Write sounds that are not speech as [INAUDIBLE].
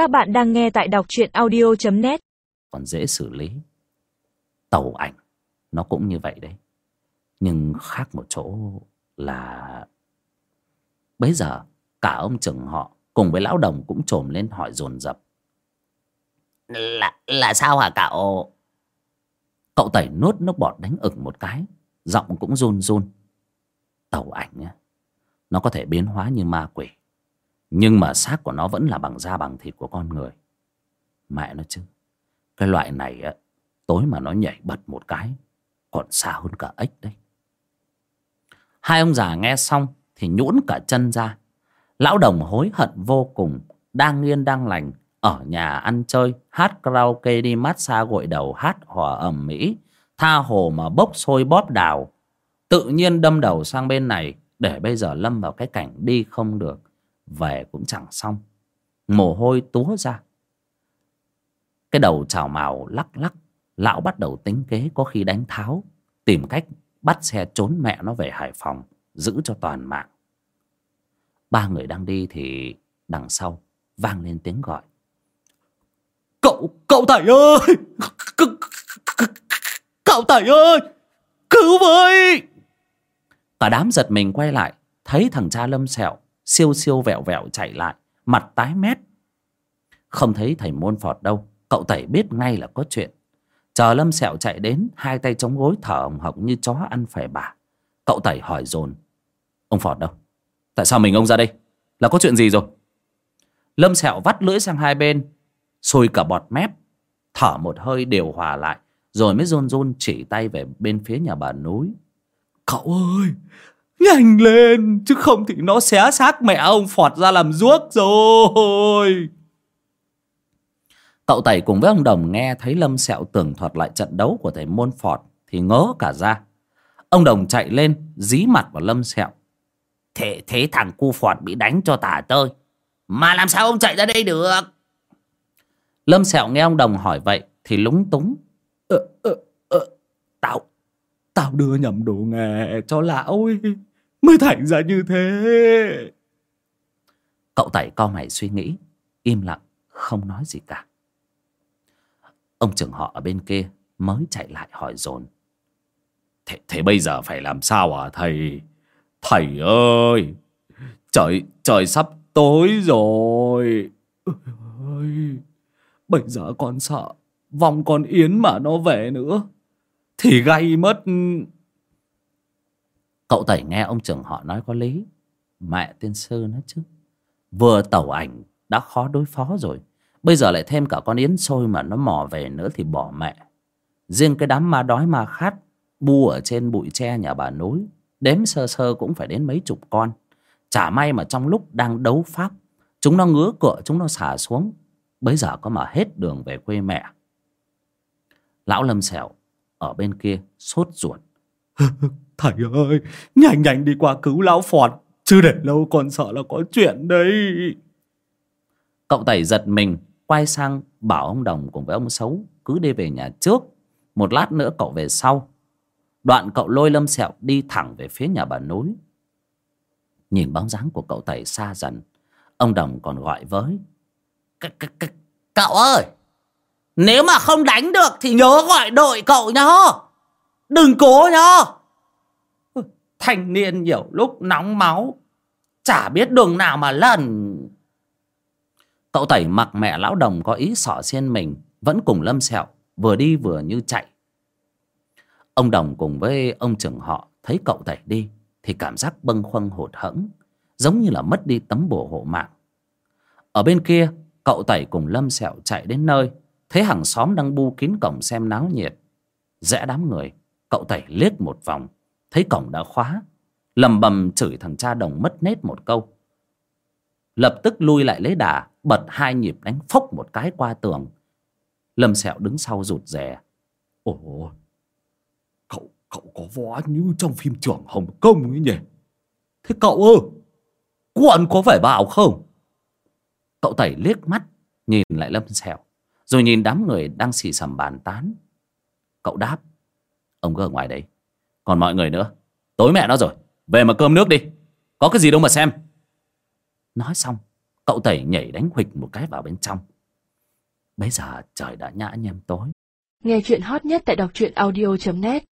Các bạn đang nghe tại đọc truyện audio.net còn dễ xử lý. Tàu ảnh nó cũng như vậy đấy. Nhưng khác một chỗ là bấy giờ cả ông chừng họ cùng với lão đồng cũng trồm lên hỏi dồn dập. Là là sao hả cậu? Cậu tẩy nuốt nước bọt đánh ửng một cái giọng cũng run run. Tàu ảnh nó có thể biến hóa như ma quỷ nhưng mà xác của nó vẫn là bằng da bằng thịt của con người. Mẹ nó chứ, cái loại này á, tối mà nó nhảy bật một cái, còn xa hơn cả ếch đấy. Hai ông già nghe xong thì nhũn cả chân ra. Lão đồng hối hận vô cùng, đang yên đang lành, ở nhà ăn chơi, hát karaoke đi massage gội đầu, hát hòa ầm mỹ, tha hồ mà bốc sôi bóp đào. Tự nhiên đâm đầu sang bên này, để bây giờ lâm vào cái cảnh đi không được về cũng chẳng xong mồ hôi túa ra cái đầu chào mào lắc lắc lão bắt đầu tính kế có khi đánh tháo tìm cách bắt xe trốn mẹ nó về hải phòng giữ cho toàn mạng ba người đang đi thì đằng sau vang lên tiếng gọi Cậu, cậu Thầy ơi! Cậu Thầy ơi! Cứu với! cả đám giật mình quay lại thấy thằng cha lâm sẹo siêu siêu vẹo vẹo chạy lại, mặt tái mét. Không thấy thầy môn phọt đâu, cậu tẩy biết ngay là có chuyện. Chờ lâm sẹo chạy đến, hai tay chống gối thở hồng hộc như chó ăn phải bà. Cậu tẩy hỏi dồn, ông phọt đâu? Tại sao mình ông ra đây? Là có chuyện gì rồi? Lâm sẹo vắt lưỡi sang hai bên sôi cả bọt mép, thở một hơi điều hòa lại, rồi mới run run chỉ tay về bên phía nhà bà núi. Cậu ơi! Nhanh lên! Chứ không thì nó xé xác mẹ ông Phọt ra làm ruốc rồi! Cậu Tẩy cùng với ông Đồng nghe thấy Lâm Sẹo tường thuật lại trận đấu của thầy môn Phọt thì ngớ cả ra. Ông Đồng chạy lên, dí mặt vào Lâm Sẹo. thế thế thằng cu phọt bị đánh cho tả tơi mà làm sao ông chạy ra đây được Lâm Sẹo nghe ông Đồng hỏi vậy thì lúng túng. Ờ, ờ, ờ, tao, tao đưa nhầm đồ nghề cho lão ấy, mới thành ra như thế. Cậu Tẩy co mày suy nghĩ, im lặng, không nói gì cả. Ông trưởng họ ở bên kia mới chạy lại hỏi dồn Thế, thế bây giờ phải làm sao hả thầy? Thầy ơi! Trời, trời sắp tối rồi. ơi, bây giờ con sợ vòng con Yến mà nó về nữa. Thì gây mất... Cậu Tẩy nghe ông trưởng họ nói có lý. Mẹ tiên sư nó chứ. Vừa tẩu ảnh, đã khó đối phó rồi. Bây giờ lại thêm cả con yến sôi mà nó mò về nữa thì bỏ mẹ. Riêng cái đám ma đói ma khát, bu ở trên bụi tre nhà bà núi. Đếm sơ sơ cũng phải đến mấy chục con. Chả may mà trong lúc đang đấu pháp, Chúng nó ngứa cựa, chúng nó xả xuống Bấy giờ có mà hết đường về quê mẹ Lão Lâm Sẹo Ở bên kia sốt ruột [LAUGHS] Thầy ơi, nhanh nhanh đi qua cứu lão Phọt. Chứ để lâu còn sợ là có chuyện đấy. Cậu Tẩy giật mình Quay sang bảo ông Đồng cùng với ông Xấu Cứ đi về nhà trước Một lát nữa cậu về sau Đoạn cậu lôi Lâm Sẹo đi thẳng về phía nhà bà núi Nhìn bóng dáng của cậu Tẩy xa dần Ông Đồng còn gọi với C -c -c Cậu ơi Nếu mà không đánh được thì nhớ gọi đội cậu nhá Đừng cố nhá. Thanh niên nhiều lúc nóng máu, Chả biết đường nào mà lần Cậu Tẩy mặc mẹ lão đồng có ý sỏ xiên mình, Vẫn cùng Lâm Sẹo Vừa đi vừa như chạy. Ông Đồng cùng với ông trưởng họ Thấy cậu Tẩy đi Thì cảm giác bâng khuâng hụt hẫng, Giống như là mất đi tấm bổ hộ mạng. Ở bên kia, Cậu Tẩy cùng Lâm Sẹo chạy đến nơi, Thấy hàng xóm đang bu kín cổng xem náo nhiệt. Rẽ đám người Cậu Tẩy liếc một vòng Thấy cổng đã khóa. Lầm bầm chửi thằng cha đồng mất nết một câu. Lập tức lui lại lấy đà bật hai nhịp đánh phốc một cái qua tường. Lâm sẹo đứng sau rụt rè. Ồ, cậu, cậu có võ như trong phim trưởng Hồng Kông ấy nhỉ? Thế cậu ơi, quận có phải bảo không? cậu tẩy liếc mắt nhìn lại lâm sẹo rồi nhìn đám người đang xì xầm bàn tán. Cậu đáp Ông cứ ở ngoài đấy. Còn mọi người nữa, Tối mẹ nó rồi, Về mà cơm nước đi. Có cái gì đâu mà xem. Nói xong, Cậu tẩy nhảy đánh huịch một cái vào bên trong. Bây giờ trời đã nhã nhem tối. Nghe chuyện hot nhất tại đọc truyện audio.net